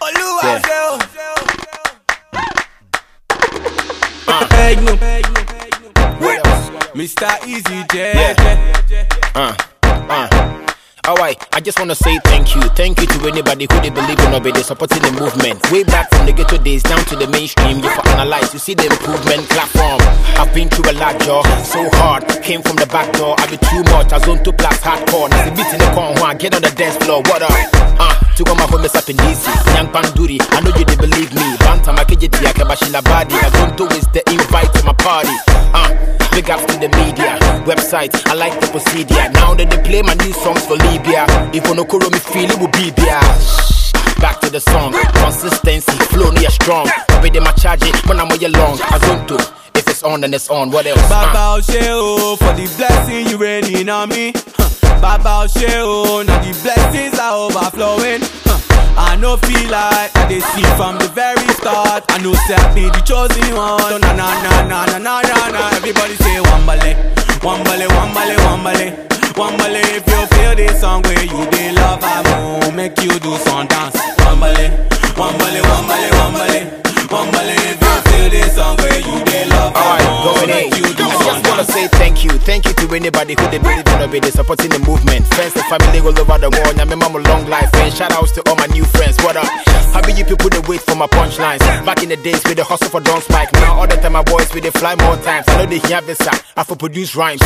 Olúwa ṣe o. Mr. Easy Yeah. Uh, uh. Alright, I just wanna say thank you. Thank you to anybody who they believe in or be they supporting the movement. Way back from the ghetto days down to the mainstream, you for analyze, you see the improvement platform. I've been through a lot, y'all. So hard, came from the back door. I be too much, I zone two plus hardcore. Now the beat in the corner, I get on the dance floor. What up? Uh, to all my homies up in DC. Young Panduri, I know you they believe me. Banta Makejiti, Akabashila Badi. I don't do is the invite to my party. Uh, Big ups to the media, website. I like the procedure. Now that they play my new songs for Libya. If on Okoro me feel it will be there. Back to the song, consistency, flow near strong. I be them I charge it when I'm way along. Azonto, if it's on then it's on. What else? Uh, Baba o for the blessing you raining on me. Baba share oh, now the blessings are overflowing. I know, feel like I they see from the very start. I know say be the chosen one. Na na na na na na na na. Everybody say wambale, wambale, wambale, wambale, wambale. If you feel this song where you dey love, I will make you do some dance. Wambale, wambale, wambale, wambale, wambale. If you feel this song where you dey love. I you. Thank you to anybody who they in or be they supporting the movement. Friends and family all over the world. Now, my mama long life. And shout outs to all my new friends. What up? How you people they wait for my punchlines? Back in the days with the hustle for Don Spike. Now all the time my boys with they fly more times. I know they hear this I for produce rhymes.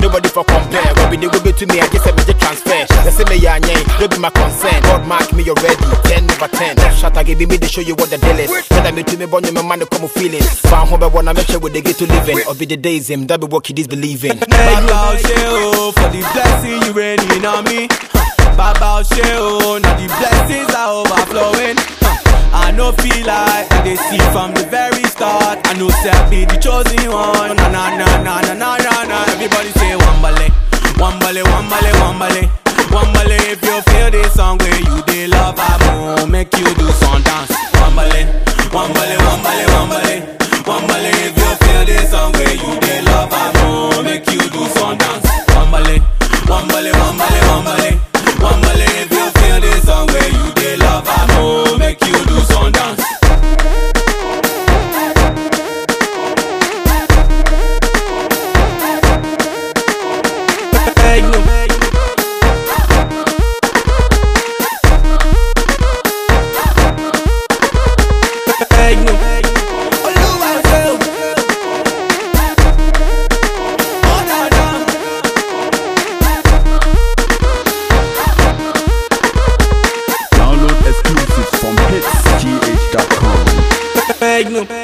Nobody for compare. When we they go to me, I just said me just transfer. They say me yeah, yeah, don't be my concern. God mark me already, 10 over 10. Shut up, give me to show you what the deal is. I meet to me, born my man, come with feelings. Found home, I wanna make sure we they get to living. Or be the days him, that be what he is believing. Baba o ṣe o oh, for the blessing you raining on me. Baba o ṣe o the blessings are overflowing. I no feel like I dey see from the very start. I know I be the chosen one. Na na na na na na na one by magnum.